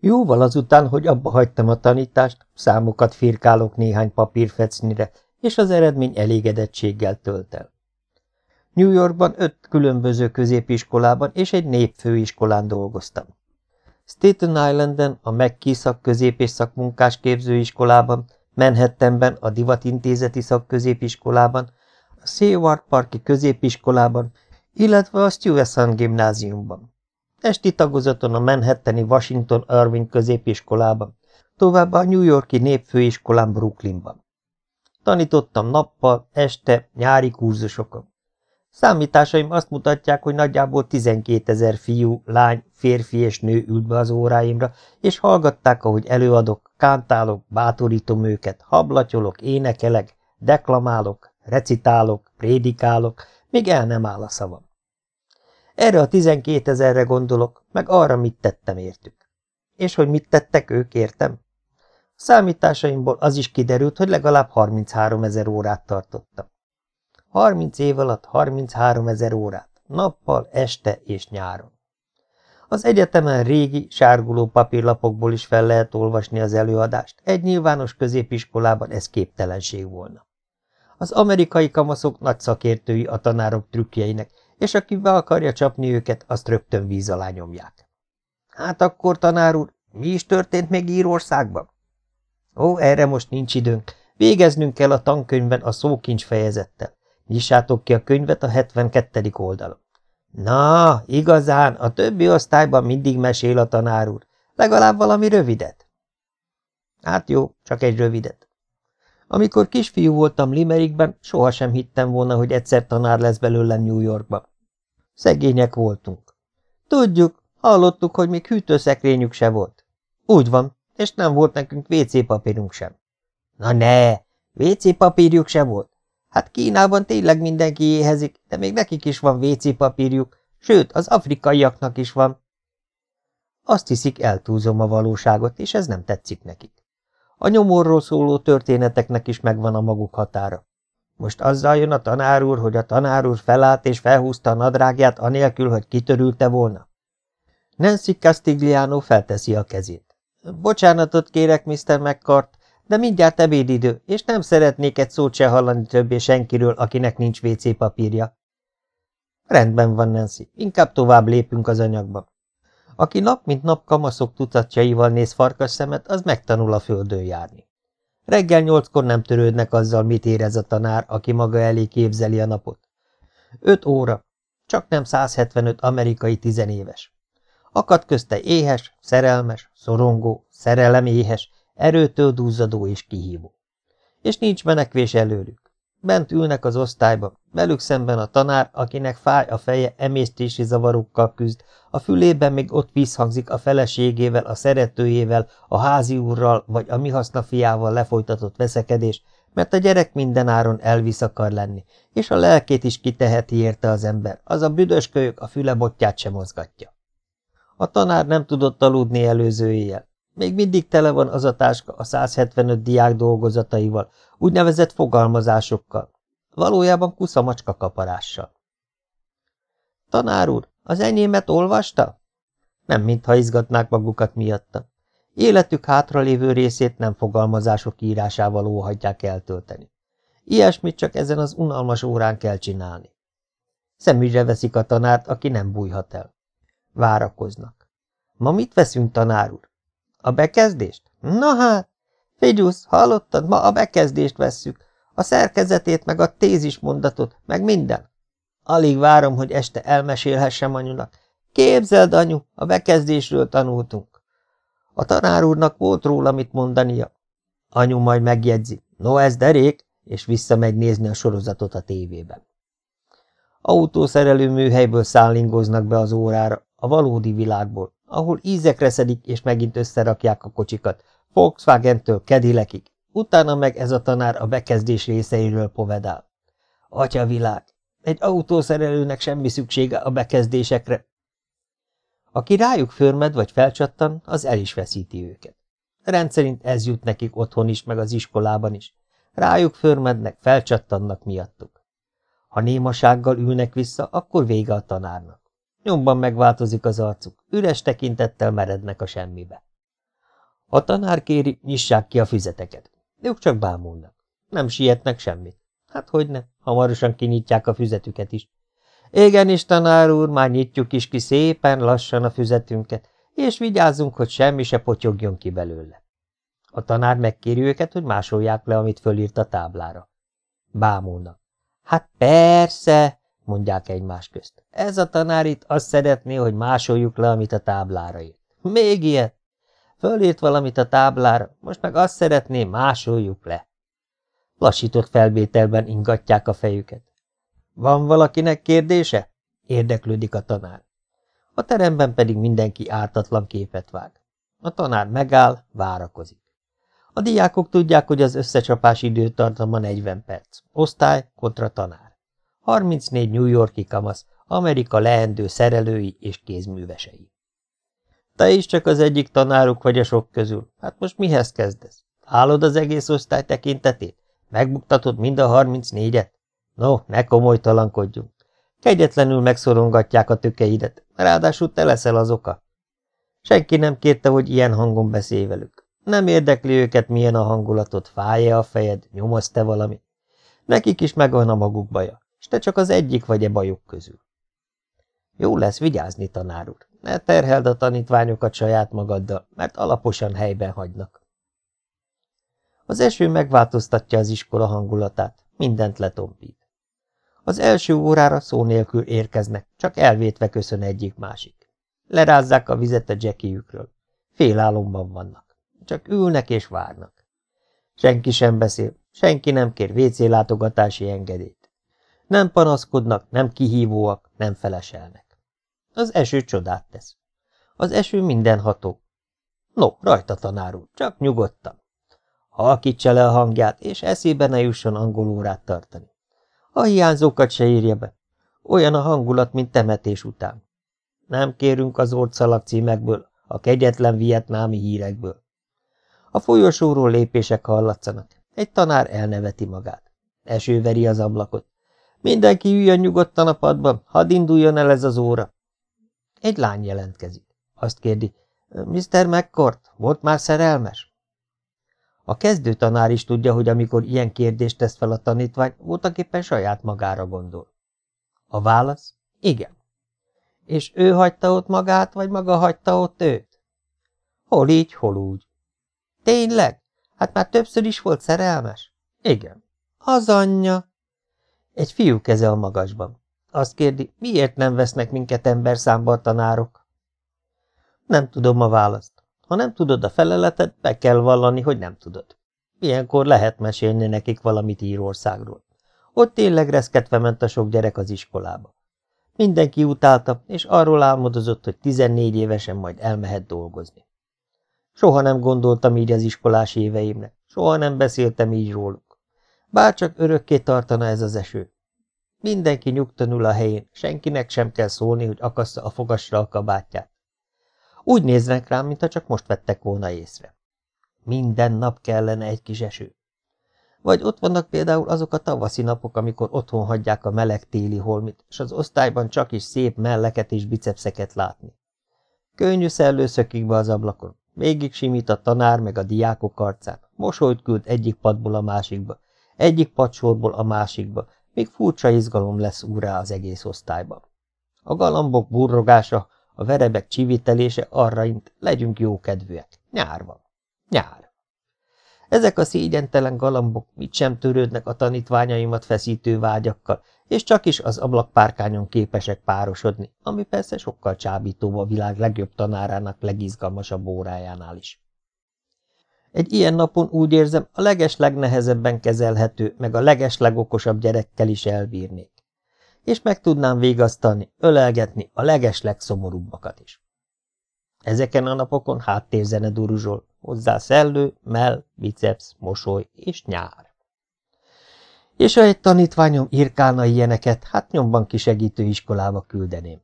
Jóval azután, hogy abba hagytam a tanítást, számokat firkálok néhány papírfecnire, és az eredmény elégedettséggel tölt el. New Yorkban öt különböző középiskolában és egy népfőiskolán dolgoztam. Staten Islanden a McKee szakközép- és szakmunkás képzőiskolában, Manhattanben a Divatintézeti szakközépiskolában, a Seward Parki középiskolában, illetve a Stuyvesant gimnáziumban. Esti tagozaton a Manhattani Washington Irving középiskolában, továbbá a New Yorki népfőiskolán Brooklynban. Tanítottam nappal, este, nyári kurzusokon. Számításaim azt mutatják, hogy nagyjából 12 ezer fiú, lány, férfi és nő ült be az óráimra, és hallgatták, ahogy előadok, kántálok, bátorítom őket, hablatyolok, énekelek, deklamálok, recitálok, prédikálok, még el nem áll a szavam. Erre a 12 ezerre gondolok, meg arra, mit tettem értük. És hogy mit tettek ők, értem? Számításaimból az is kiderült, hogy legalább 33 ezer órát tartottam. 30 év alatt 33 ezer órát, nappal, este és nyáron. Az egyetemen régi, sárguló papírlapokból is fel lehet olvasni az előadást, egy nyilvános középiskolában ez képtelenség volna. Az amerikai kamaszok nagy szakértői a tanárok trükkjeinek, és aki be akarja csapni őket, azt rögtön víz alá nyomják. Hát akkor, tanár úr, mi is történt még Írországban? Ó, erre most nincs időnk. Végeznünk kell a tankönyvben a szókincs fejezettel. Nyissátok ki a könyvet a 72. oldalon. Na, igazán, a többi osztályban mindig mesél a tanár úr. Legalább valami rövidet. Hát jó, csak egy rövidet. Amikor kisfiú voltam Limerickben, sohasem hittem volna, hogy egyszer tanár lesz belőlem New Yorkba. Szegények voltunk. Tudjuk, hallottuk, hogy még hűtőszekrényük se volt. Úgy van, és nem volt nekünk WC papírunk sem. Na ne, WC papírjuk se volt. Hát Kínában tényleg mindenki éhezik, de még nekik is van WC papírjuk, sőt, az afrikaiaknak is van. Azt hiszik, eltúzom a valóságot, és ez nem tetszik nekik. A nyomorról szóló történeteknek is megvan a maguk határa. Most azzal jön a tanár úr, hogy a tanár úr felállt és felhúzta a nadrágját anélkül, hogy kitörülte volna. Nancy Castigliano felteszi a kezét. Bocsánatot kérek, Mr. McCart, de mindjárt ebédidő, és nem szeretnék egy szót se hallani többé senkiről, akinek nincs WC papírja. Rendben van, Nancy, inkább tovább lépünk az anyagba. Aki nap mint nap kamaszok tucatjaival néz farkas szemet, az megtanul a földön járni. Reggel nyolckor nem törődnek azzal, mit érez a tanár, aki maga elé képzeli a napot. Öt óra, csak nem 175 amerikai tizenéves. Akad közte éhes, szerelmes, szorongó, szereleméhes, erőtől duzzadó és kihívó. És nincs menekvés előlük. Bent ülnek az osztályban, velük szemben a tanár, akinek fáj a feje, emésztési zavarokkal küzd, a fülében még ott visszhangzik a feleségével, a szeretőjével, a házi úrral vagy a mi haszna fiával lefolytatott veszekedés, mert a gyerek mindenáron elvisz akar lenni, és a lelkét is kiteheti érte az ember, az a büdös kölyök a fülebotját sem mozgatja. A tanár nem tudott aludni előző éjjel. Még mindig tele van az a táska a 175 diák dolgozataival, úgynevezett fogalmazásokkal, valójában kuszamacska kaparással. Tanár úr, az enyémet olvasta? Nem mintha izgatnák magukat miatta. Életük hátralévő részét nem fogalmazások írásával óhagyják eltölteni. Ilyesmit csak ezen az unalmas órán kell csinálni. Szemügyre veszik a tanárt, aki nem bújhat el. Várakoznak. Ma mit veszünk, tanár úr? A bekezdést? Na hát, Figyusz, hallottad, ma a bekezdést vesszük. A szerkezetét, meg a tézis mondatot, meg minden. Alig várom, hogy este elmesélhessem anyunak. Képzeld, anyu, a bekezdésről tanultunk. A tanár úrnak volt róla mit mondania. Anyu majd megjegyzi. No, ez derék, és visszamegy nézni a sorozatot a tévében. Autószerelő műhelyből szállingoznak be az órára, a valódi világból, ahol ízekre szedik és megint összerakják a kocsikat, Volkswagen-től Cadillacig, utána meg ez a tanár a bekezdés részeiről povedál. Atya világ, egy autószerelőnek semmi szüksége a bekezdésekre. Aki rájuk förmed vagy felcsattan, az el is veszíti őket. Rendszerint ez jut nekik otthon is, meg az iskolában is. Rájuk förmednek, felcsattannak miattuk. Ha némasággal ülnek vissza, akkor vége a tanárnak. Nyomban megváltozik az arcuk, üres tekintettel merednek a semmibe. A tanár kéri, nyissák ki a füzeteket. Ők csak bámulnak. Nem sietnek semmit. Hát hogy ne, hamarosan kinyitják a füzetüket is. is, tanár úr, már nyitjuk is ki szépen lassan a füzetünket, és vigyázzunk, hogy semmi se potyogjon ki belőle. A tanár megkéri őket, hogy másolják le, amit fölírt a táblára. Bámulnak. Hát persze, mondják egymás közt. Ez a tanár itt azt szeretné, hogy másoljuk le, amit a táblára írt. Még ilyet? Fölírt valamit a táblára, most meg azt szeretné, másoljuk le. Lassított felvételben ingatják a fejüket. Van valakinek kérdése? Érdeklődik a tanár. A teremben pedig mindenki ártatlan képet vág. A tanár megáll, várakozik. A diákok tudják, hogy az összecsapás időtartama 40 perc. Osztály kontra tanár. 34 New Yorki kamasz, Amerika leendő szerelői és kézművesei. Te is csak az egyik tanáruk vagy a sok közül. Hát most mihez kezdesz? Állod az egész osztály tekintetét? Megbuktatod mind a 34-et? No, ne komolytalankodjunk. Kegyetlenül megszorongatják a tökeidet, ráadásul te leszel az oka. Senki nem kérte, hogy ilyen hangon beszélj velük. Nem érdekli őket, milyen a hangulatod, fáj-e a fejed, nyomoz te valami. Nekik is megvan a maguk baja, és te csak az egyik vagy e bajok közül. Jó lesz vigyázni, tanár úr. Ne terheld a tanítványokat saját magaddal, mert alaposan helyben hagynak. Az eső megváltoztatja az iskola hangulatát, mindent letompít. Az első órára szó nélkül érkeznek, csak elvétve köszön egyik-másik. Lerázzák a vizet a jackiükről. Félálomban vannak. Csak ülnek és várnak. Senki sem beszél, senki nem kér WC látogatási engedélyt. Nem panaszkodnak, nem kihívóak, nem feleselnek. Az eső csodát tesz. Az eső mindenható. No, rajta tanár úr, csak nyugodtan. Halkítsa le a hangját, és eszébe ne jusson angol órát tartani. A hiányzókat se írja be. Olyan a hangulat, mint temetés után. Nem kérünk az orcszalag címekből, a kegyetlen vietnámi hírekből. A folyosóról lépések hallatszanak. Egy tanár elneveti magát. Eső veri az ablakot. Mindenki üljön nyugodtan a padban, hadd induljon el ez az óra. Egy lány jelentkezik. Azt kérdi, Mr. McCord, volt már szerelmes? A kezdő tanár is tudja, hogy amikor ilyen kérdést tesz fel a tanítvány, voltaképpen saját magára gondol. A válasz? Igen. És ő hagyta ott magát, vagy maga hagyta ott őt? Hol így, hol úgy. Tényleg? Hát már többször is volt szerelmes? Igen. Az anyja. Egy fiú keze a magasban. Azt kérdi, miért nem vesznek minket emberszámba a tanárok? Nem tudom a választ. Ha nem tudod a feleletet, be kell vallani, hogy nem tudod. Ilyenkor lehet mesélni nekik valamit Írországról. Ott tényleg reszketve ment a sok gyerek az iskolába. Mindenki utálta, és arról álmodozott, hogy 14 évesen majd elmehet dolgozni. Soha nem gondoltam így az iskolás éveimnek, soha nem beszéltem így róluk. Bárcsak örökké tartana ez az eső. Mindenki nyugtanul a helyén, senkinek sem kell szólni, hogy akassza a fogasra a kabátját. Úgy néznek rám, mintha csak most vettek volna észre. Minden nap kellene egy kis eső. Vagy ott vannak például azok a tavaszi napok, amikor otthon hagyják a meleg téli holmit, és az osztályban csak is szép melleket és bicepszeket látni. Könnyű szellő szökik be az ablakon, végig simít a tanár meg a diákok arcán, mosolyt küld egyik padból a másikba, egyik padsorból a másikba, még furcsa izgalom lesz úrá az egész osztályban. A galambok burrogása, a verebek csivitelése arra int, legyünk jókedvűek. Nyár van. Nyár. Ezek a szégyentelen galambok mit sem törődnek a tanítványaimat feszítő vágyakkal, és csak is az ablakpárkányon képesek párosodni, ami persze sokkal csábítóbb a világ legjobb tanárának legizgalmasabb órájánál is. Egy ilyen napon úgy érzem, a leges legnehezebben kezelhető, meg a leges legokosabb gyerekkel is elbírnék és meg tudnám végasztani, ölelgetni a leges legszomorúbbakat is. Ezeken a napokon háttérzene duruzsol, hozzá szellő, mell, biceps, mosoly és nyár. És ha egy tanítványom írkálna ilyeneket, hát nyomban kisegítő iskolába küldeném.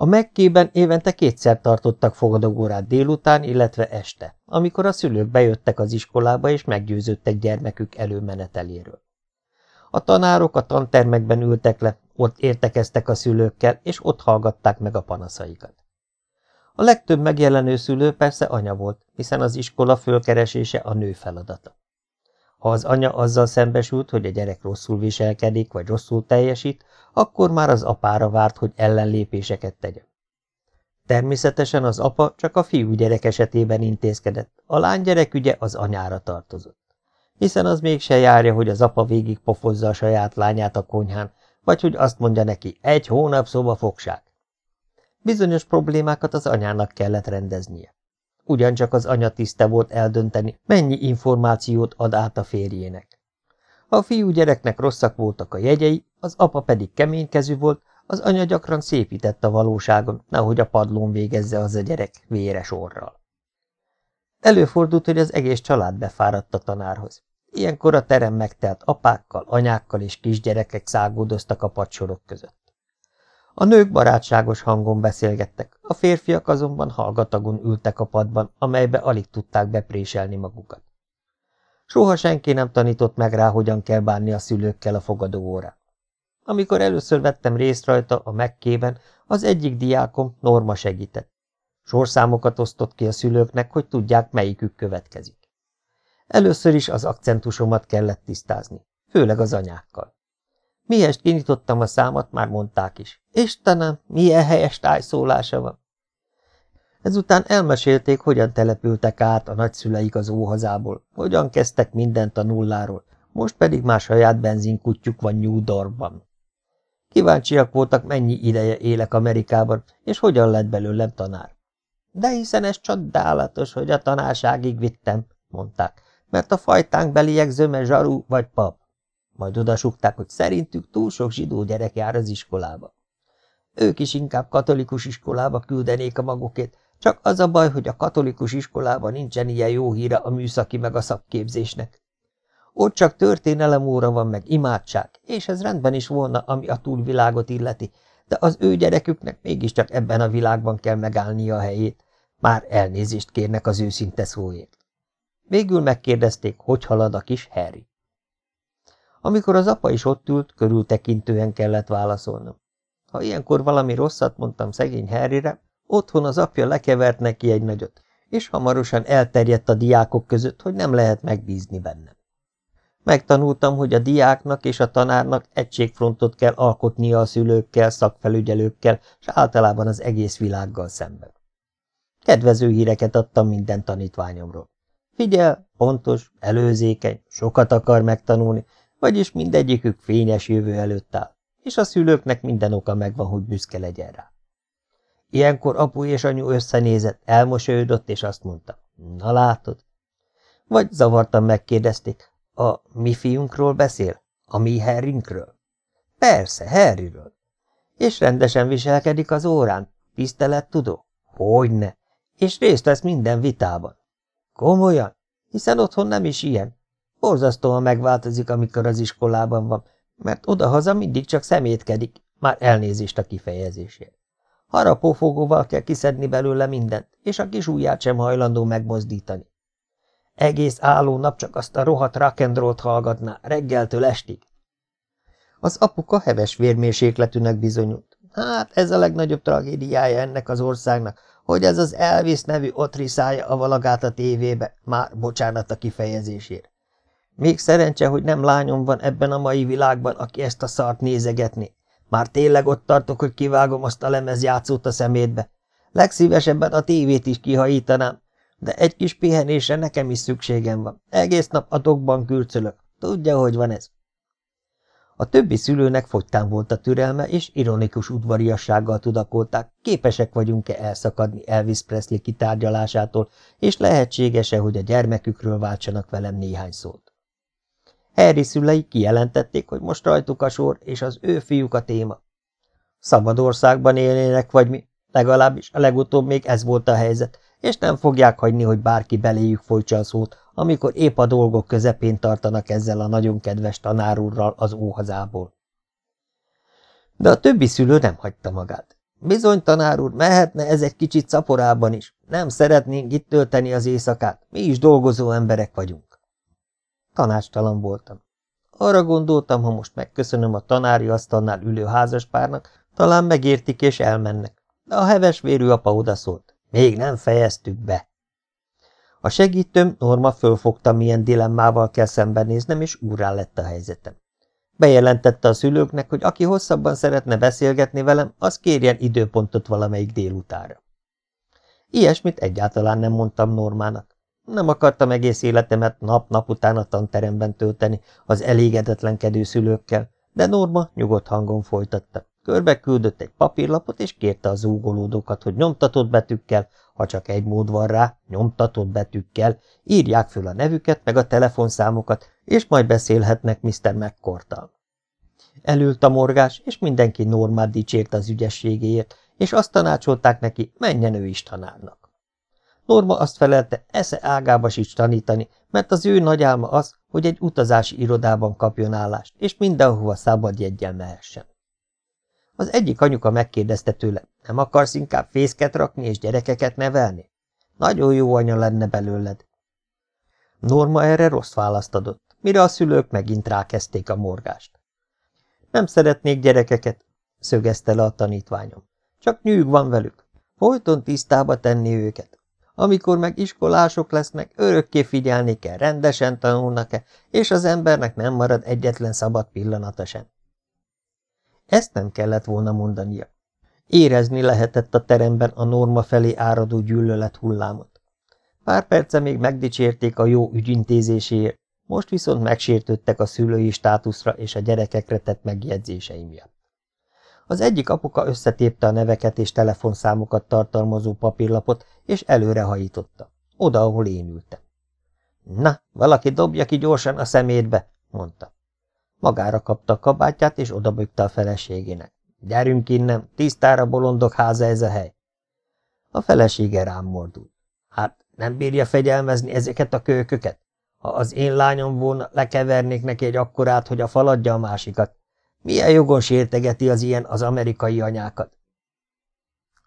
A megkében évente kétszer tartottak fogadóórát délután, illetve este, amikor a szülők bejöttek az iskolába és meggyőződtek gyermekük előmeneteléről. A tanárok a tantermekben ültek le, ott értekeztek a szülőkkel, és ott hallgatták meg a panaszaikat. A legtöbb megjelenő szülő persze anya volt, hiszen az iskola fölkeresése a nő feladata. Ha az anya azzal szembesült, hogy a gyerek rosszul viselkedik, vagy rosszul teljesít, akkor már az apára várt, hogy ellenlépéseket tegyen. Természetesen az apa csak a fiú gyerek esetében intézkedett, a lánygyerek ügye az anyára tartozott. Hiszen az mégse járja, hogy az apa végig pofozza a saját lányát a konyhán, vagy hogy azt mondja neki, egy hónap szoba fogság. Bizonyos problémákat az anyának kellett rendeznie. Ugyancsak az anya tiszte volt eldönteni, mennyi információt ad át a férjének. A fiú gyereknek rosszak voltak a jegyei, az apa pedig keménykezű volt, az anya gyakran szépített a valóságon, nehogy a padlón végezze az a gyerek véres orral. Előfordult, hogy az egész család befáradt a tanárhoz. Ilyenkor a terem megtelt apákkal, anyákkal és kisgyerekek szágódoztak a padsorok között. A nők barátságos hangon beszélgettek, a férfiak azonban hallgatagon ültek a padban, amelybe alig tudták bepréselni magukat. Soha senki nem tanított meg rá, hogyan kell bánni a szülőkkel a fogadóórán. Amikor először vettem részt rajta a mekkében, az egyik diákom Norma segített. Sorszámokat osztott ki a szülőknek, hogy tudják, melyikük következik. Először is az akcentusomat kellett tisztázni, főleg az anyákkal. Mihez kinyitottam a számat, már mondták is. Istenem, milyen helyes tájszólása van! Ezután elmesélték, hogyan települtek át a nagyszüleik az óhazából, hogyan kezdtek mindent a nulláról, most pedig már saját benzinkutyjuk van New Dorkban. Kíváncsiak voltak, mennyi ideje élek Amerikában, és hogyan lett belőlem tanár. De hiszen ez csodálatos, hogy a tanárságig vittem, mondták, mert a fajtánk beliek zöme zsarú vagy pap. Majd odasukták, hogy szerintük túl sok zsidó gyerek jár az iskolába. Ők is inkább katolikus iskolába küldenék a magukét, csak az a baj, hogy a katolikus iskolában nincsen ilyen jó híre a műszaki meg a szakképzésnek. Ott csak történelem óra van meg imádság, és ez rendben is volna, ami a túlvilágot illeti, de az ő gyereküknek mégiscsak ebben a világban kell megállnia a helyét. Már elnézést kérnek az őszinte szóért. Végül megkérdezték, hogy halad a kis Harry. Amikor az apa is ott ült, körültekintően kellett válaszolnom. Ha ilyenkor valami rosszat mondtam szegény Harryre, otthon az apja lekevert neki egy nagyot, és hamarosan elterjedt a diákok között, hogy nem lehet megbízni bennem. Megtanultam, hogy a diáknak és a tanárnak egységfrontot kell alkotnia a szülőkkel, szakfelügyelőkkel, és általában az egész világgal szemben. Kedvező híreket adtam minden tanítványomról. Figyel, pontos, előzékeny, sokat akar megtanulni, vagyis mindegyikük fényes jövő előtt áll, és a szülőknek minden oka megvan, hogy büszke legyen rá. Ilyenkor apu és anyu összenézett, elmosolyodott, és azt mondta, na látod? Vagy zavartan megkérdezték, a mi fiunkról beszél? A mi Harrynkről? Persze, Harryről. És rendesen viselkedik az órán? Tisztelet tudó? Hogyne. És részt vesz minden vitában. Komolyan? Hiszen otthon nem is ilyen. Borzasztóan megváltozik, amikor az iskolában van, mert odahaza mindig csak szemétkedik, már elnézést a kifejezésért. Harapófogóval kell kiszedni belőle mindent, és a kis ujját sem hajlandó megmozdítani. Egész álló nap csak azt a rohadt rock'n'rollt hallgatná, reggeltől estig. Az apuka heves vérmérsékletűnek bizonyult. Hát ez a legnagyobb tragédiája ennek az országnak, hogy ez az Elvis nevű otriszája a valagát a tévébe, már bocsánat a kifejezésért. Még szerencse, hogy nem lányom van ebben a mai világban, aki ezt a szart nézegetni. Már tényleg ott tartok, hogy kivágom azt a lemezjátszót a szemétbe. Legszívesebben a tévét is kihajítanám, de egy kis pihenésre nekem is szükségem van. Egész nap a dokban kürcölök. Tudja, hogy van ez. A többi szülőnek fogytán volt a türelme, és ironikus udvariassággal tudakolták, képesek vagyunk-e elszakadni Elvis Presley kitárgyalásától, és lehetséges-e, hogy a gyermekükről váltsanak velem néhány szót. Harry szülei kijelentették, hogy most rajtuk a sor, és az ő fiúk a téma. Szabad országban élnének, vagy mi? Legalábbis a legutóbb még ez volt a helyzet, és nem fogják hagyni, hogy bárki beléjük folytsa a szót, amikor épp a dolgok közepén tartanak ezzel a nagyon kedves tanárúrral az óhazából. De a többi szülő nem hagyta magát. Bizony, tanár úr, mehetne ez egy kicsit szaporában is. Nem szeretnénk itt tölteni az éjszakát, mi is dolgozó emberek vagyunk. Tanácstalan voltam. Arra gondoltam, ha most megköszönöm a tanári asztalnál ülő házaspárnak, talán megértik és elmennek. De a heves vérű apa odaszólt. Még nem fejeztük be. A segítőm Norma fölfogta, milyen dilemmával kell szembenéznem, és úrrá lett a helyzetem. Bejelentette a szülőknek, hogy aki hosszabban szeretne beszélgetni velem, az kérjen időpontot valamelyik délutára. Ilyesmit egyáltalán nem mondtam Normának. Nem akartam egész életemet nap-nap után a tanteremben tölteni az elégedetlenkedő szülőkkel, de Norma nyugodt hangon folytatta. Körbe küldött egy papírlapot, és kérte a zúgolódókat, hogy nyomtatott betűkkel, ha csak egy mód van rá, nyomtatott betűkkel, írják föl a nevüket meg a telefonszámokat, és majd beszélhetnek Mr. McCortal. Elült a morgás, és mindenki Normát dicsért az ügyességéért, és azt tanácsolták neki, menjen ő is tanárnak. Norma azt felelte, esze ágába is tanítani, mert az ő nagy álma az, hogy egy utazási irodában kapjon állást, és mindenhova szabad jegyen mehessen. Az egyik anyuka megkérdezte tőle, nem akarsz inkább fészket rakni és gyerekeket nevelni? Nagyon jó anya lenne belőled. Norma erre rossz választ adott, mire a szülők megint rákezdték a morgást. Nem szeretnék gyerekeket, szögezte le a tanítványom. Csak nyűg van velük. Folyton tisztába tenni őket. Amikor meg iskolások lesznek, örökké figyelni kell, rendesen tanulnak-e, és az embernek nem marad egyetlen szabad pillanata sem. Ezt nem kellett volna mondania. Érezni lehetett a teremben a norma felé áradó gyűlölet hullámot. Pár perce még megdicsérték a jó ügyintézéséért, most viszont megsértődtek a szülői státuszra és a gyerekekre tett megjegyzései miatt. Az egyik apuka összetépte a neveket és telefonszámokat tartalmazó papírlapot, és előrehajította. Oda, ahol én ültem. Na, valaki dobja ki gyorsan a szemétbe, mondta. Magára kapta a kabátját, és odabökte a feleségének. Gyerünk innen, tisztára bolondok háza ez a hely. A felesége rám mordult. Hát nem bírja fegyelmezni ezeket a kölyköket? Ha az én lányom volna, lekevernék neki egy akkorát, hogy a faladja a másikat. Milyen jogon sértegeti az ilyen az amerikai anyákat?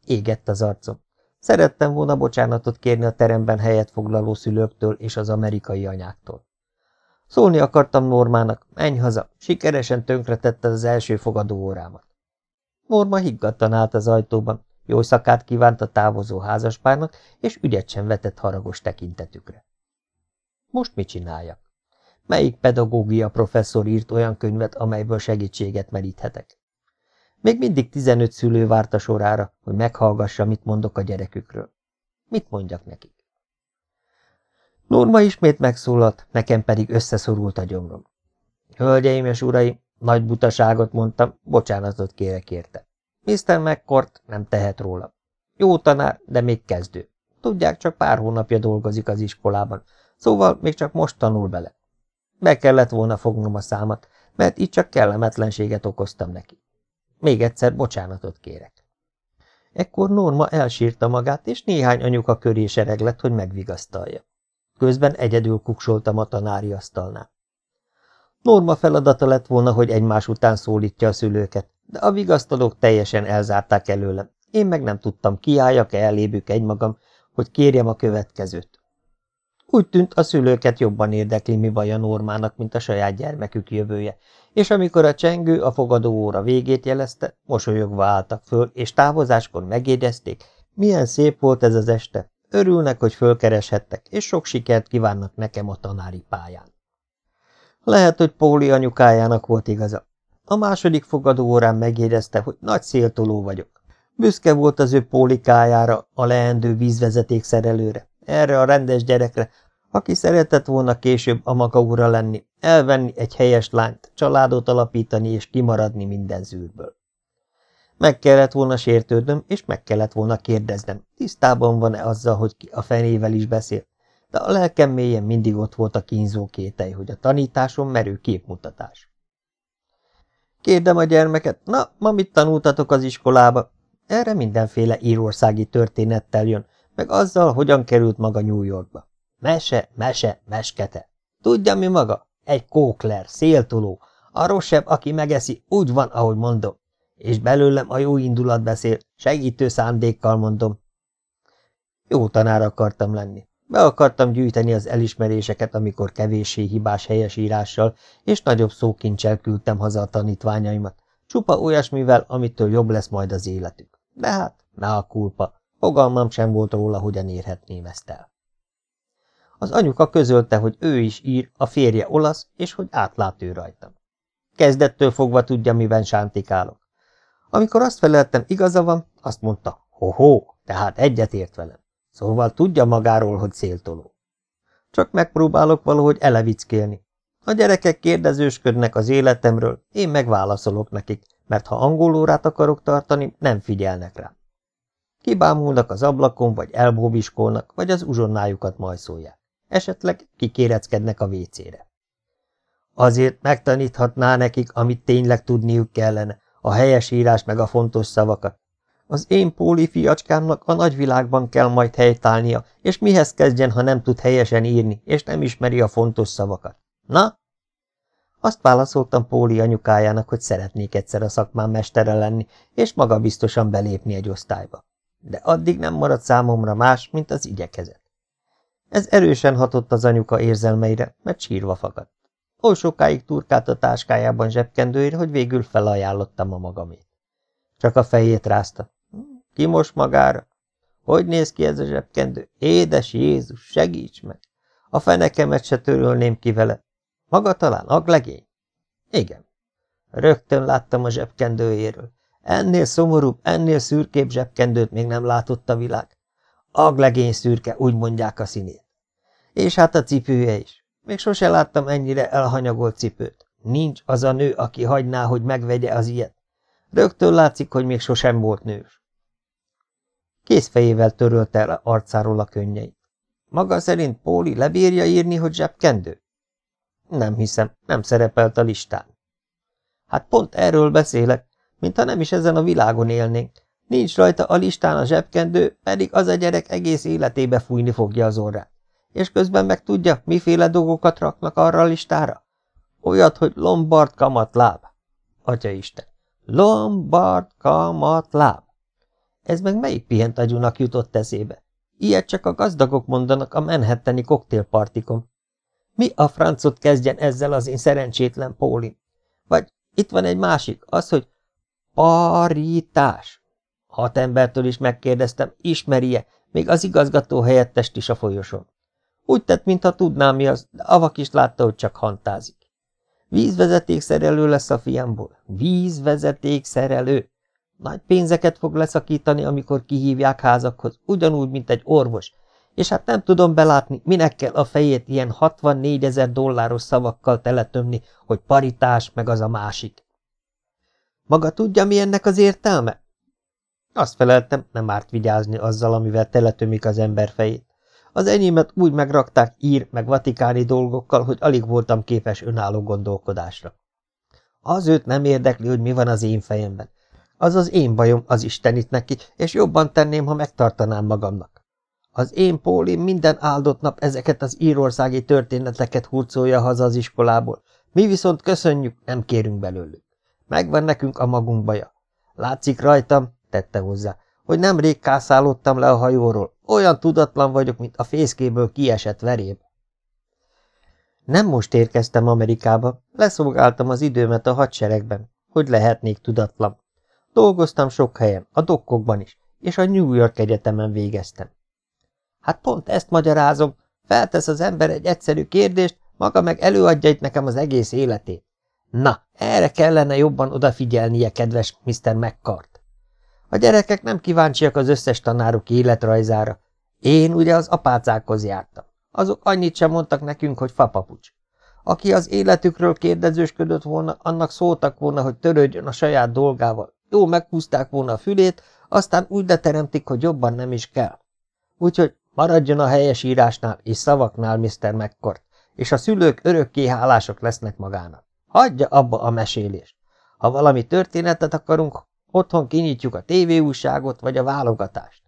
Égett az arcom. Szerettem volna bocsánatot kérni a teremben helyet foglaló szülőktől és az amerikai anyáktól. Szólni akartam Normának, menj haza, sikeresen tönkretette az első fogadó órámat. Norma higgadtan állt az ajtóban, jó szakát kívánt a távozó házaspárnak, és ügyet sem vetett haragos tekintetükre. Most mit csináljak? Melyik pedagógia professzor írt olyan könyvet, amelyből segítséget meríthetek? Még mindig tizenöt szülő várta sorára, hogy meghallgassa, mit mondok a gyerekükről. Mit mondjak nekik? Norma ismét megszólalt, nekem pedig összeszorult a gyomrom. Hölgyeim és uraim, nagy butaságot mondtam, bocsánatot kérek érte. Mr. McCourt nem tehet róla. Jó tanár, de még kezdő. Tudják, csak pár hónapja dolgozik az iskolában, szóval még csak most tanul bele. Be kellett volna fognom a számat, mert így csak kellemetlenséget okoztam neki. Még egyszer bocsánatot kérek. Ekkor Norma elsírta magát, és néhány anyuka köré sereglett, hogy megvigasztalja. Közben egyedül kuksoltam a tanári asztalnál. Norma feladata lett volna, hogy egymás után szólítja a szülőket, de a vigasztalók teljesen elzárták előlem. Én meg nem tudtam, kiálljak-e elébük egymagam, hogy kérjem a következőt. Úgy tűnt, a szülőket jobban érdekli, mi baj a Normának, mint a saját gyermekük jövője, és amikor a csengő a fogadó óra végét jelezte, mosolyogva álltak föl, és távozáskor megjegyezték, milyen szép volt ez az este, örülnek, hogy fölkereshettek, és sok sikert kívánnak nekem a tanári pályán. Lehet, hogy Póli anyukájának volt igaza. A második fogadó órán megjegyezte, hogy nagy széltoló vagyok. Büszke volt az ő pólikájára, a leendő vízvezeték szerelőre, erre a rendes gyerekre, aki szeretett volna később a maga ura lenni, elvenni egy helyes lányt, családot alapítani és kimaradni minden zűrből. Meg kellett volna sértődnöm, és meg kellett volna kérdeznem, tisztában van-e azzal, hogy ki a fenével is beszél, de a lelkem mélyen mindig ott volt a kínzó kételj, hogy a tanításom merő képmutatás. Kérdem a gyermeket, na, ma mit tanultatok az iskolába? Erre mindenféle írországi történettel jön, meg azzal, hogyan került maga New Yorkba. Mese, mese, meskete. Tudja mi maga? Egy kókler, széltuló. A rosszabb, aki megeszi, úgy van, ahogy mondom. És belőlem a jó indulat beszél, segítő szándékkal mondom. Jó tanár akartam lenni. Be akartam gyűjteni az elismeréseket, amikor kevéssé hibás helyesírással és nagyobb szókincsel küldtem haza a tanítványaimat, csupa olyasmivel, amitől jobb lesz majd az életük. De hát, ne a kulpa, Fogalmam sem volt róla, hogyan érhetném ezt el. Az anyuka közölte, hogy ő is ír, a férje olasz, és hogy átlát ő rajtam. Kezdettől fogva tudja, miben sántikálok. Amikor azt feleltem, igaza van, azt mondta, ho-ho, tehát egyetért velem. Szóval tudja magáról, hogy széltoló. Csak megpróbálok valahogy elevickélni. A gyerekek kérdezősködnek az életemről, én megválaszolok nekik, mert ha angolórát akarok tartani, nem figyelnek rám. Kibámulnak az ablakon, vagy elbóbiskolnak, vagy az uzsonnájukat majszolják. Esetleg kikéreckednek a vécére. Azért megtaníthatná nekik, amit tényleg tudniuk kellene, a helyes írás meg a fontos szavakat. Az én póli fiacskámnak a nagyvilágban kell majd helytállnia, és mihez kezdjen, ha nem tud helyesen írni, és nem ismeri a fontos szavakat. Na? Azt válaszoltam Póli anyukájának, hogy szeretnék egyszer a szakmán mestere lenni, és magabiztosan belépni egy osztályba. De addig nem maradt számomra más, mint az igyekezet. Ez erősen hatott az anyuka érzelmeire, mert sírva fakadt. Oly sokáig turkált a táskájában zsebkendőért, hogy végül felajánlottam a magamét. Csak a fejét rázta. Ki most magára? Hogy néz ki ez a zsebkendő? Édes Jézus, segíts meg! A fenekemet se törölném ki vele. Maga talán aglegény? Igen. Rögtön láttam a zsebkendőjéről. Ennél szomorúbb, ennél szürkébb zsebkendőt még nem látott a világ. Aglegény szürke, úgy mondják a színét. És hát a cipője is. Még sose láttam ennyire elhanyagolt cipőt. Nincs az a nő, aki hagyná, hogy megvegye az ilyet. Rögtön látszik, hogy még sosem volt nős. Kézfejével törölte el arcáról a könnyeit. Maga szerint Póli lebírja írni, hogy zsebkendő? Nem hiszem, nem szerepelt a listán. Hát pont erről beszélek, mintha nem is ezen a világon élnénk. Nincs rajta a listán a zsebkendő, pedig az a gyerek egész életébe fújni fogja az orrát. És közben meg tudja, miféle dolgokat raknak arra a listára? Olyat, hogy Lombard kamatláb. Atyaisten, Lombard kamatláb. Ez meg melyik pihent agyúnak jutott eszébe? Ilyet csak a gazdagok mondanak a menhetteni koktélpartikon. Mi a francot kezdjen ezzel az én szerencsétlen Pólin? Vagy itt van egy másik, az, hogy paritás. Hat embertől is megkérdeztem, ismerje, még az igazgató helyettest is a folyosón. Úgy tett, mintha tudná mi az, de Avak is látta, hogy csak hantázik. Vízvezetékszerelő lesz a fiamból. Vízvezetékszerelő. Nagy pénzeket fog leszakítani, amikor kihívják házakhoz, ugyanúgy, mint egy orvos, és hát nem tudom belátni, minek kell a fejét ilyen 64 ezer dolláros szavakkal teletömni, hogy paritás, meg az a másik. Maga tudja, mi ennek az értelme? Azt feleltem, nem árt vigyázni azzal, amivel teletömik az ember fejét. Az enyémet úgy megrakták ír, meg vatikáni dolgokkal, hogy alig voltam képes önálló gondolkodásra. Az őt nem érdekli, hogy mi van az én fejemben. Az az én bajom az Istenit neki, és jobban tenném, ha megtartanám magamnak. Az én Pólim minden áldott nap ezeket az írországi történeteket hurcolja haza az iskolából. Mi viszont köszönjük, nem kérünk belőlük. Megvan nekünk a magunk baja. Látszik rajtam, tette hozzá, hogy nemrég kászálódtam le a hajóról. Olyan tudatlan vagyok, mint a fészkéből kiesett veréb. Nem most érkeztem Amerikába, leszolgáltam az időmet a hadseregben, hogy lehetnék tudatlan. Dolgoztam sok helyen, a dokkokban is, és a New York Egyetemen végeztem. Hát pont ezt magyarázom, feltesz az ember egy egyszerű kérdést, maga meg előadja itt nekem az egész életét. Na, erre kellene jobban odafigyelnie, kedves Mr. McCart. A gyerekek nem kíváncsiak az összes tanáruk életrajzára. Én ugye az apácákhoz jártam. Azok annyit sem mondtak nekünk, hogy fapapucs. Aki az életükről kérdezősködött volna, annak szóltak volna, hogy törődjön a saját dolgával. Jó meghúzták volna a fülét, aztán úgy leteremtik, hogy jobban nem is kell. Úgyhogy maradjon a helyes írásnál és szavaknál, Mr. McCord, és a szülők örökké hálások lesznek magának. Hagyja abba a mesélést. Ha valami történetet akarunk, otthon kinyitjuk a tévéújságot vagy a válogatást.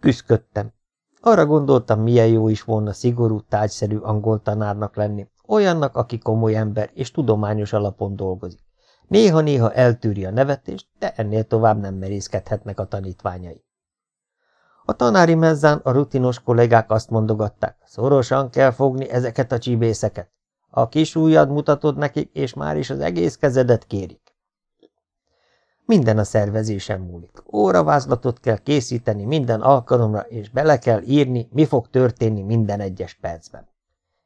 Küszködtem. Arra gondoltam, milyen jó is volna szigorú, tájszerű angol tanárnak lenni, olyannak, aki komoly ember és tudományos alapon dolgozik. Néha-néha eltűri a nevetést, de ennél tovább nem merészkedhetnek a tanítványai. A tanári mezzán a rutinos kollégák azt mondogatták, szorosan kell fogni ezeket a csibészeket. A kis ujjad mutatod nekik, és már is az egész kezedet kérik. Minden a szervezésen múlik. Óravázlatot kell készíteni minden alkalomra, és bele kell írni, mi fog történni minden egyes percben.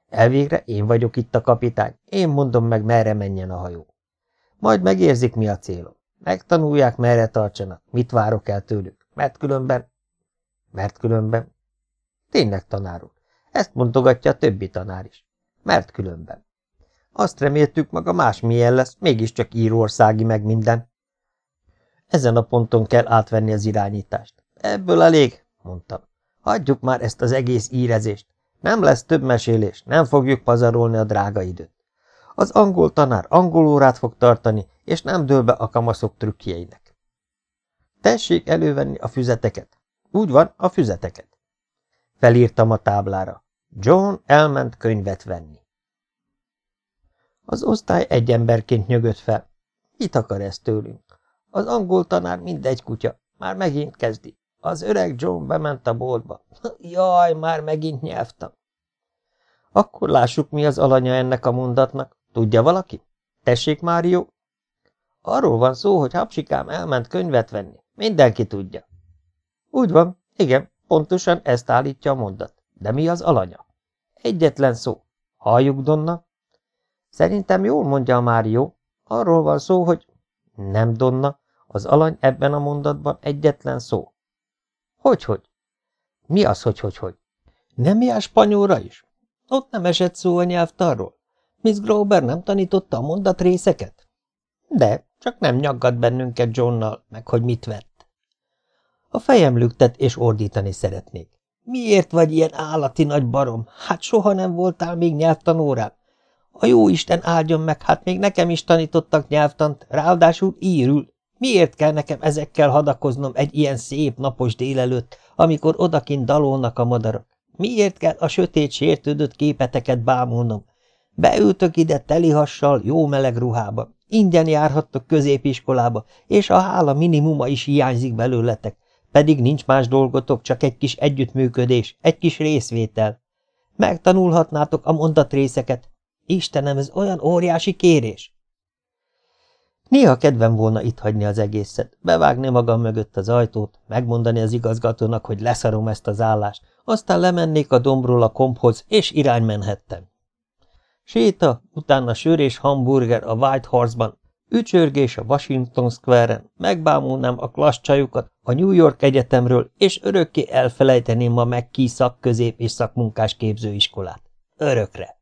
Elvégre én vagyok itt a kapitány, én mondom meg, merre menjen a hajó. Majd megérzik, mi a célom. Megtanulják, merre tartsanak, mit várok el tőlük, mert különben... Mert különben... Tényleg, tanár úr, ezt mondogatja a többi tanár is. Mert különben. Azt reméltük, maga másmilyen lesz, mégiscsak írországi meg minden. Ezen a ponton kell átvenni az irányítást. Ebből elég, mondtam. Hagyjuk már ezt az egész írezést. Nem lesz több mesélés, nem fogjuk pazarolni a drága időt. Az angol tanár angol órát fog tartani, és nem dől be a kamaszok trükkjeinek. Tessék elővenni a füzeteket. Úgy van, a füzeteket. Felírtam a táblára. John elment könyvet venni. Az osztály egy emberként nyögött fel. Mit akar ez tőlünk? Az angol tanár mindegy kutya. Már megint kezdi. Az öreg John bement a boltba. Jaj, már megint nyelvtam. Akkor lássuk, mi az alanya ennek a mondatnak. Tudja valaki? Tessék, Mário? Arról van szó, hogy Hapsikám elment könyvet venni. Mindenki tudja. Úgy van, igen, pontosan ezt állítja a mondat. De mi az alanya? Egyetlen szó. Halljuk, Donna? Szerintem jól mondja a Mário. Arról van szó, hogy... Nem, Donna. Az alany ebben a mondatban egyetlen szó. Hogy-hogy? Mi az, hogy-hogy-hogy? Nem jár spanyolra is? Ott nem esett szó a nyelvtarról? Miss Grover nem tanította a mondatrészeket? De, csak nem nyaggat bennünket Johnnal, meg hogy mit vett. A fejem lüktet, és ordítani szeretnék. Miért vagy ilyen állati nagy barom? Hát soha nem voltál még nyelvtanórán. A jó Isten áldjon meg, hát még nekem is tanítottak nyelvtant, ráadásul írül. Miért kell nekem ezekkel hadakoznom egy ilyen szép napos délelőtt, amikor odakint dalolnak a madarak? Miért kell a sötét sértődött képeteket bámulnom? Beültök ide telihassal, jó meleg ruhába. Ingyen járhattok középiskolába, és a hála minimuma is hiányzik belőletek. Pedig nincs más dolgotok, csak egy kis együttműködés, egy kis részvétel. Megtanulhatnátok a mondatrészeket. Istenem, ez olyan óriási kérés! Néha kedvem volna itt hagyni az egészet, bevágni magam mögött az ajtót, megmondani az igazgatónak, hogy leszarom ezt az állást, aztán lemennék a dombról a komphoz, és irány menhettem. Séta, utána sör és hamburger a White Horse-ban, ücsörgés a Washington Square-en, megbámulnám a klasscsajukat a New York Egyetemről, és örökké elfelejteném a McKee szakközép és szakmunkás képzőiskolát. Örökre.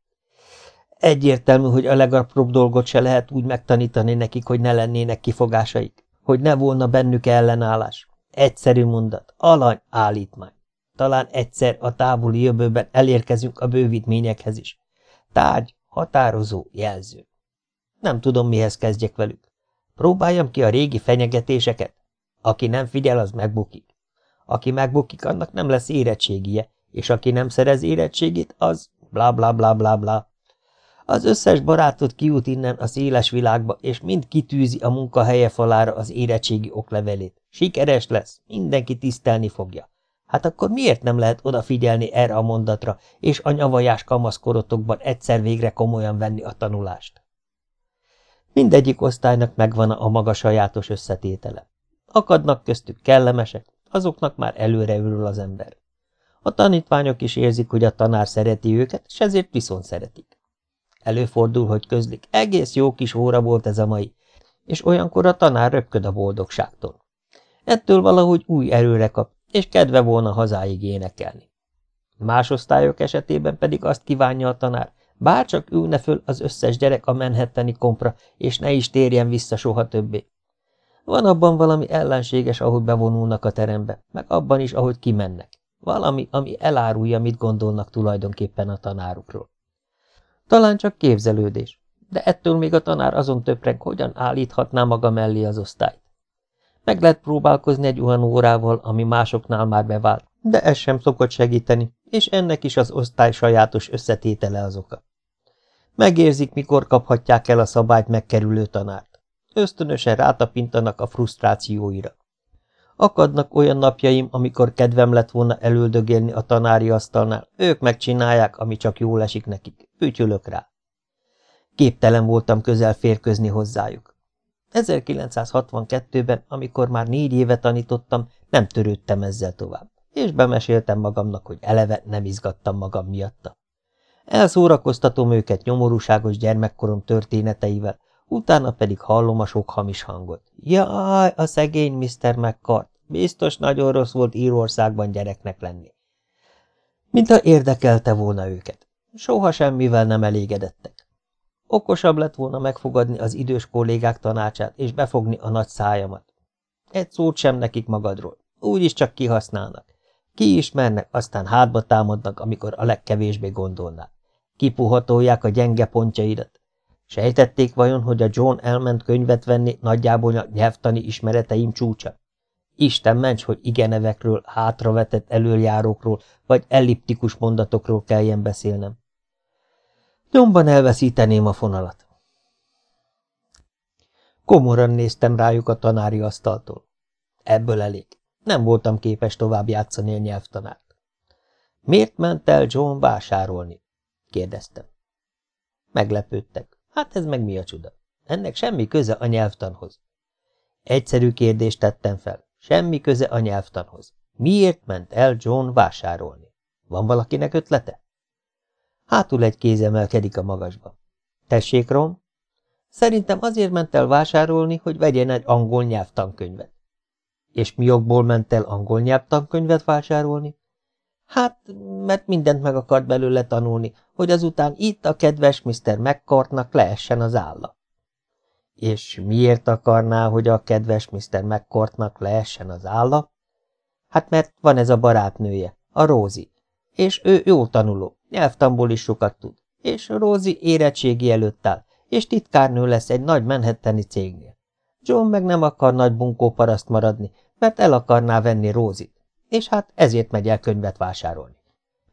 Egyértelmű, hogy a legapróbb dolgot se lehet úgy megtanítani nekik, hogy ne lennének kifogásaik, hogy ne volna bennük ellenállás. Egyszerű mondat, alany, állítmány. Talán egyszer a távoli jövőben elérkezünk a bővítményekhez is. Tárgy, határozó, jelző. Nem tudom, mihez kezdjek velük. Próbáljam ki a régi fenyegetéseket. Aki nem figyel, az megbukik. Aki megbukik, annak nem lesz érettségie, és aki nem szerez érettségét, az bla bla bla bla bla. Az összes barátod kijut innen a széles világba, és mind kitűzi a munkahelye falára az érettségi oklevelét. Sikeres lesz, mindenki tisztelni fogja. Hát akkor miért nem lehet odafigyelni erre a mondatra, és a nyavajás kamaszkorotokban egyszer végre komolyan venni a tanulást? Mindegyik osztálynak megvan a maga sajátos összetétele. Akadnak köztük kellemesek, azoknak már előre ürül az ember. A tanítványok is érzik, hogy a tanár szereti őket, és ezért viszont szeretik. Előfordul, hogy közlik, egész jó kis óra volt ez a mai, és olyankor a tanár röpköd a boldogságtól. Ettől valahogy új erőre kap, és kedve volna hazáig énekelni. Más osztályok esetében pedig azt kívánja a tanár, bárcsak ülne föl az összes gyerek a menhetteni kompra, és ne is térjen vissza soha többé. Van abban valami ellenséges, ahogy bevonulnak a terembe, meg abban is, ahogy kimennek. Valami, ami elárulja, mit gondolnak tulajdonképpen a tanárukról. Talán csak képzelődés, de ettől még a tanár azon töpreg, hogyan állíthatná maga mellé az osztályt. Meg lehet próbálkozni egy olyan órával, ami másoknál már bevált, de ez sem szokott segíteni, és ennek is az osztály sajátos összetétele az oka. Megérzik, mikor kaphatják el a szabályt megkerülő tanárt. Ösztönösen rátapintanak a frusztrációira. Akadnak olyan napjaim, amikor kedvem lett volna elüldögélni a tanári asztalnál, ők megcsinálják, ami csak jól esik nekik, pütyülök rá. Képtelen voltam közel férközni hozzájuk. 1962-ben, amikor már négy éve tanítottam, nem törődtem ezzel tovább, és bemeséltem magamnak, hogy eleve nem izgattam magam miatta. Elszórakoztatom őket nyomorúságos gyermekkorom történeteivel, utána pedig hallom a sok hamis hangot. Jaj, a szegény Mr. McCart, biztos nagyon rossz volt Írországban gyereknek lenni. Mintha érdekelte volna őket. Soha semmivel nem elégedettek. Okosabb lett volna megfogadni az idős kollégák tanácsát, és befogni a nagy szájamat. Egy szót sem nekik magadról. Úgyis csak kihasználnak. Kiismernek, aztán hátba támadnak, amikor a legkevésbé gondolnák. Kipuhatolják a gyenge pontjaidat. Sejtették vajon, hogy a John elment könyvet venni nagyjából a nyelvtani ismereteim csúcsa? Isten ments, hogy igenevekről, hátravetett előjárókról vagy elliptikus mondatokról kelljen beszélnem. Nyomban elveszíteném a fonalat. Komoran néztem rájuk a tanári asztaltól. Ebből elég. Nem voltam képes tovább játszani a nyelvtanárt. Miért ment el John vásárolni? kérdeztem. Meglepődtek. Hát ez meg mi a csuda? Ennek semmi köze a nyelvtanhoz. Egyszerű kérdést tettem fel. Semmi köze a nyelvtanhoz. Miért ment el John vásárolni? Van valakinek ötlete? Hátul egy kéz emelkedik a magasba. Tessék, Rom? Szerintem azért ment el vásárolni, hogy vegyen egy angol nyelvtankönyvet. És mi jogból ment el angol nyelvtankönyvet vásárolni? Hát, mert mindent meg akart belőle tanulni, hogy azután itt a kedves Mr. McCartnak leessen az álla. És miért akarná, hogy a kedves Mr. McCourtnak leessen az álla? Hát mert van ez a barátnője, a Rózi, és ő jó tanuló, nyelvtamból is sokat tud, és Rózi érettségi előtt áll, és titkárnő lesz egy nagy menhetteni cégnél. John meg nem akar nagy bunkó paraszt maradni, mert el akarná venni Rózit, és hát ezért megy el könyvet vásárolni.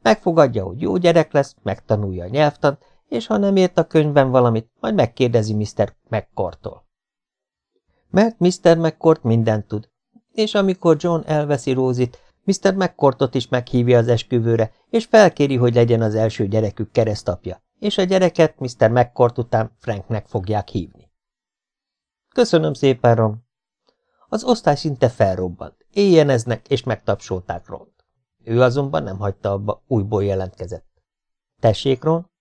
Megfogadja, hogy jó gyerek lesz, megtanulja a nyelvtant, és ha nem ért a könyvben valamit, majd megkérdezi Mr. McCortól. Mert Mr. McCort mindent tud, és amikor John elveszi Rózit, Mr. McCortot is meghívja az esküvőre, és felkéri, hogy legyen az első gyerekük keresztapja, és a gyereket Mr. McCort után Franknek fogják hívni. Köszönöm szépen, Rom. Az osztály szinte felrobbant, éjjeneznek, és megtapsolták Ront. Ő azonban nem hagyta abba, újból jelentkezett. Tessék, Ron?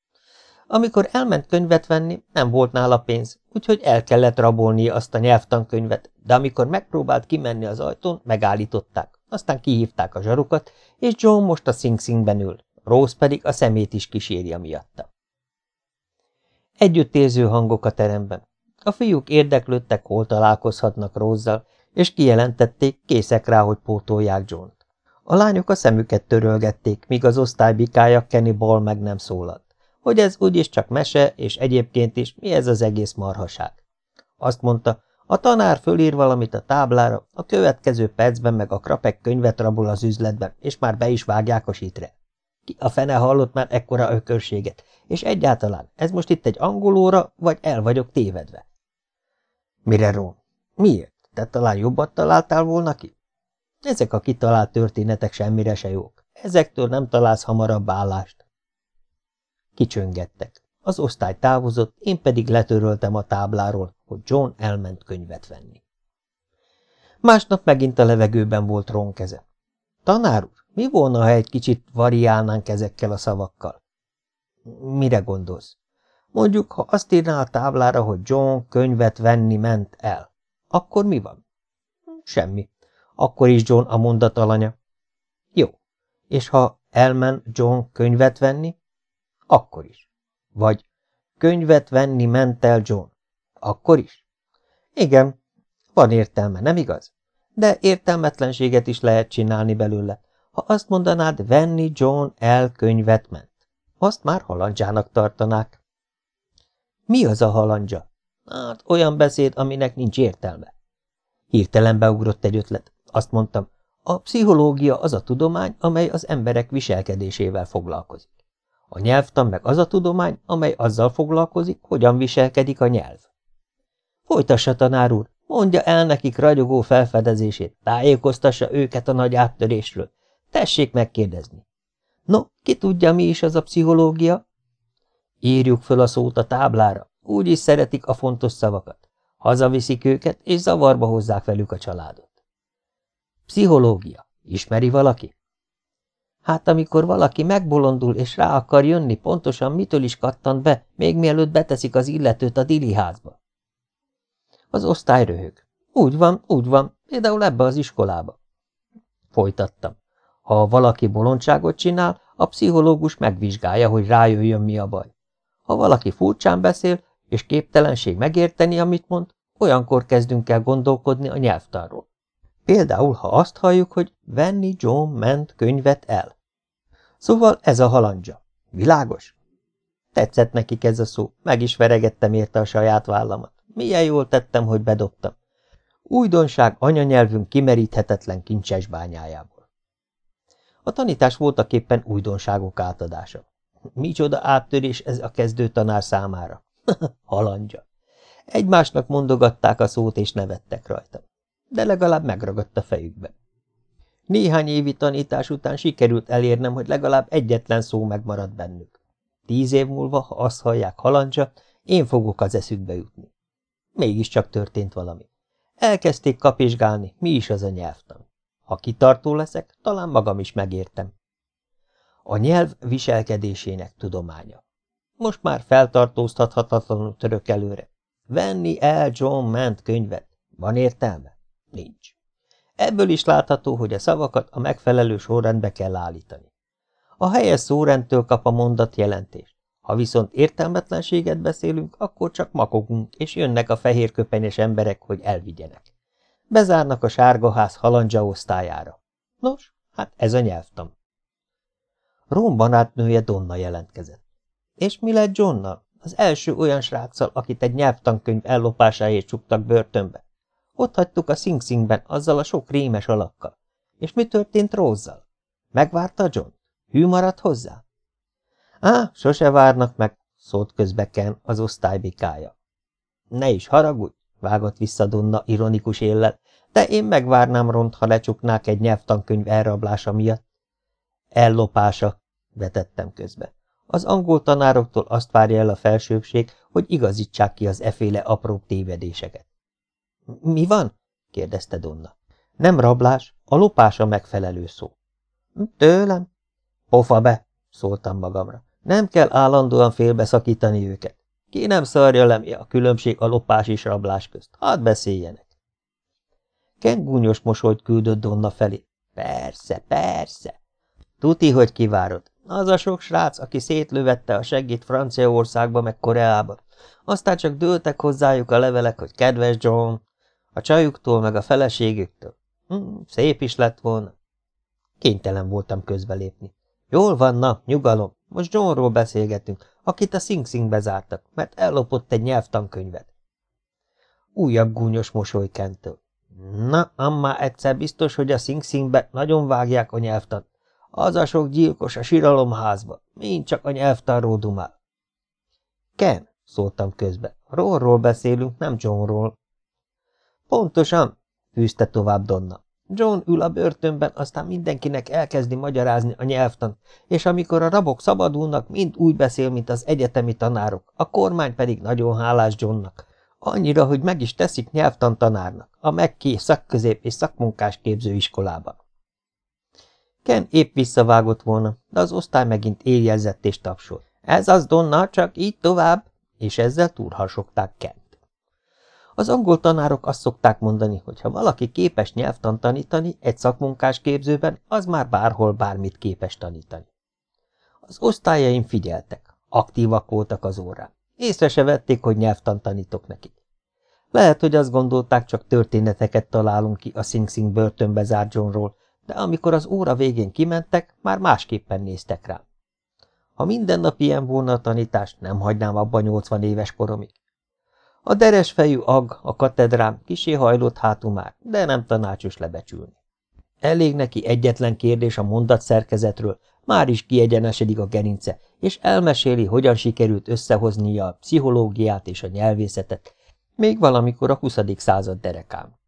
Amikor elment könyvet venni, nem volt nála pénz, úgyhogy el kellett rabolnia azt a nyelvtankönyvet, de amikor megpróbált kimenni az ajtón, megállították, aztán kihívták a zsarukat, és John most a Sing Singben ül, Rose pedig a szemét is kísérje miatta. Együttérző hangok a teremben. A fiúk érdeklődtek, hol találkozhatnak Rózzal, és kijelentették, készek rá, hogy pótolják John-t. A lányok a szemüket törölgették, míg az osztály bikája Kenny Ball meg nem szólalt hogy ez úgyis csak mese, és egyébként is mi ez az egész marhaság. Azt mondta, a tanár fölír valamit a táblára, a következő percben meg a krapek könyvet rabol az üzletben, és már be is vágják a sitre. Ki a fene hallott már ekkora ökörséget, és egyáltalán ez most itt egy angolóra, vagy el vagyok tévedve? Mire, Ron? Miért? Te talán jobbat találtál volna ki? Ezek a kitalált történetek semmire se jók. Ezektől nem találsz hamarabb állást. Kicsöngettek. Az osztály távozott, én pedig letöröltem a tábláról, hogy John elment könyvet venni. Másnap megint a levegőben volt Ron keze. Tanár úr, mi volna, ha egy kicsit variálnánk ezekkel a szavakkal? Mire gondolsz? Mondjuk, ha azt írná a táblára, hogy John könyvet venni ment el, akkor mi van? Semmi. Akkor is John a mondat alanya. Jó. És ha elmen John könyvet venni? Akkor is. Vagy könyvet venni ment el John. Akkor is? Igen, van értelme, nem igaz? De értelmetlenséget is lehet csinálni belőle. Ha azt mondanád, venni John el könyvet ment. Azt már halandzsának tartanák. Mi az a halandja? Hát olyan beszéd, aminek nincs értelme. Hirtelen beugrott egy ötlet. Azt mondtam, a pszichológia az a tudomány, amely az emberek viselkedésével foglalkozik. A nyelvtan meg az a tudomány, amely azzal foglalkozik, hogyan viselkedik a nyelv. Folytassa, tanár úr, mondja el nekik ragyogó felfedezését, tájékoztassa őket a nagy áttörésről. Tessék megkérdezni. No, ki tudja, mi is az a pszichológia? Írjuk föl a szót a táblára, úgy is szeretik a fontos szavakat. Hazaviszik őket, és zavarba hozzák velük a családot. Pszichológia. Ismeri valaki? Hát amikor valaki megbolondul és rá akar jönni, pontosan mitől is kattant be, még mielőtt beteszik az illetőt a dili házba. Az osztály röhög. Úgy van, úgy van, például ebbe az iskolába. Folytattam. Ha valaki bolondságot csinál, a pszichológus megvizsgálja, hogy rájöjjön, mi a baj. Ha valaki furcsán beszél, és képtelenség megérteni, amit mond, olyankor kezdünk el gondolkodni a nyelvtanról. Például, ha azt halljuk, hogy venni John ment könyvet el. Szóval ez a halandja. Világos? Tetszett nekik ez a szó, meg is veregettem érte a saját vállamat. Milyen jól tettem, hogy bedobtam. Újdonság anyanyelvünk kimeríthetetlen kincses bányájából. A tanítás voltaképpen újdonságok átadása. Micsoda áttörés ez a kezdő tanár számára. Halandja. Egymásnak mondogatták a szót, és nevettek rajta. De legalább megragadt a fejükbe. Néhány évi tanítás után sikerült elérnem, hogy legalább egyetlen szó megmaradt bennük. Tíz év múlva, ha azt hallják halandja, én fogok az eszükbe jutni. Mégiscsak történt valami. Elkezdték kapizsgálni, mi is az a nyelvtan. Ha kitartó leszek, talán magam is megértem. A nyelv viselkedésének tudománya. Most már feltartóztathatatlanul török előre. Venni el John Ment könyvet. Van értelme? Nincs. Ebből is látható, hogy a szavakat a megfelelő sorrendbe kell állítani. A helyes szórendtől kap a mondat jelentést. Ha viszont értelmetlenséget beszélünk, akkor csak makogunk, és jönnek a fehérköpenyes emberek, hogy elvigyenek. Bezárnak a sárgaház halandzsa osztályára. Nos, hát ez a nyelvtam. Rom barátnője Donna jelentkezett. És mi lett Johnnal? Az első olyan sráccal, akit egy nyelvtankönyv ellopásáért csuktak börtönbe. Ott hagytuk a Sing Singben azzal a sok rémes alakkal. És mi történt Rózzal? Megvárta John? Hű maradt hozzá? Á, sose várnak meg, szólt közbe Ken, az osztálybikája. Ne is haragudj, vágott vissza Donna ironikus éllel, de én megvárnám Ront, ha lecsuknák egy nyelvtankönyv elrablása miatt. Ellopása, vetettem közbe. Az angol tanároktól azt várja el a felsőbbség, hogy igazítsák ki az eféle apró tévedéseket. – Mi van? – kérdezte Donna. – Nem rablás, a lopás a megfelelő szó. – Tőlem? – Pofa be! – szóltam magamra. Nem kell állandóan félbeszakítani őket. Ki nem szarja le, mi a különbség a lopás és rablás közt. Hadd beszéljenek. Ken gúnyos mosolyt küldött Donna felé. Persze, persze. Tuti, hogy kivárod. Az a sok srác, aki szétlövette a segít Franciaországba meg Koreába. Aztán csak dőltek hozzájuk a levelek, hogy kedves John, a csajuktól meg a feleségüktől. Hm, szép is lett volna. Kénytelen voltam közbelépni. Jól van, na, nyugalom. Most Johnról beszélgetünk, akit a Sing Singbe zártak, mert ellopott egy nyelvtankönyvet. Újabb gúnyos mosoly kentől. Na, amma egyszer biztos, hogy a Sing Singbe nagyon vágják a nyelvtant. Az a sok gyilkos a síralomházba, mind csak a nyelvtanról dumál. Ken, szóltam közbe, Ronról beszélünk, nem Johnról. Pontosan, fűzte tovább Donna. John ül a börtönben, aztán mindenkinek elkezdi magyarázni a nyelvtant, és amikor a rabok szabadulnak, mind úgy beszél, mint az egyetemi tanárok, a kormány pedig nagyon hálás Johnnak. Annyira, hogy meg is teszik nyelvtan tanárnak, a McKay szakközép és szakmunkás képzőiskolában. Ken épp visszavágott volna, de az osztály megint éljezett és tapsolt. Ez az, Donna, csak így tovább, és ezzel túlhasogták Ken. Az angol tanárok azt szokták mondani, hogy ha valaki képes nyelvtan tanítani egy szakmunkás képzőben, az már bárhol bármit képes tanítani. Az osztályaim figyeltek, aktívak voltak az órán. Észre se vették, hogy nyelvtan tanítok nekik. Lehet, hogy azt gondolták, csak történeteket találunk ki a Sing Sing börtönbe zárt Johnról, de amikor az óra végén kimentek, már másképpen néztek rám. Ha minden nap ilyen volna a tanítás, nem hagynám abba 80 éves koromig. A deres fejű ag, a katedrám kisé hajlott hátul már, de nem tanácsos lebecsülni. Elég neki egyetlen kérdés a mondatszerkezetről, már is kiegyenesedik a gerince, és elmeséli, hogyan sikerült összehoznia a pszichológiát és a nyelvészetet, még valamikor a 20. század derekán.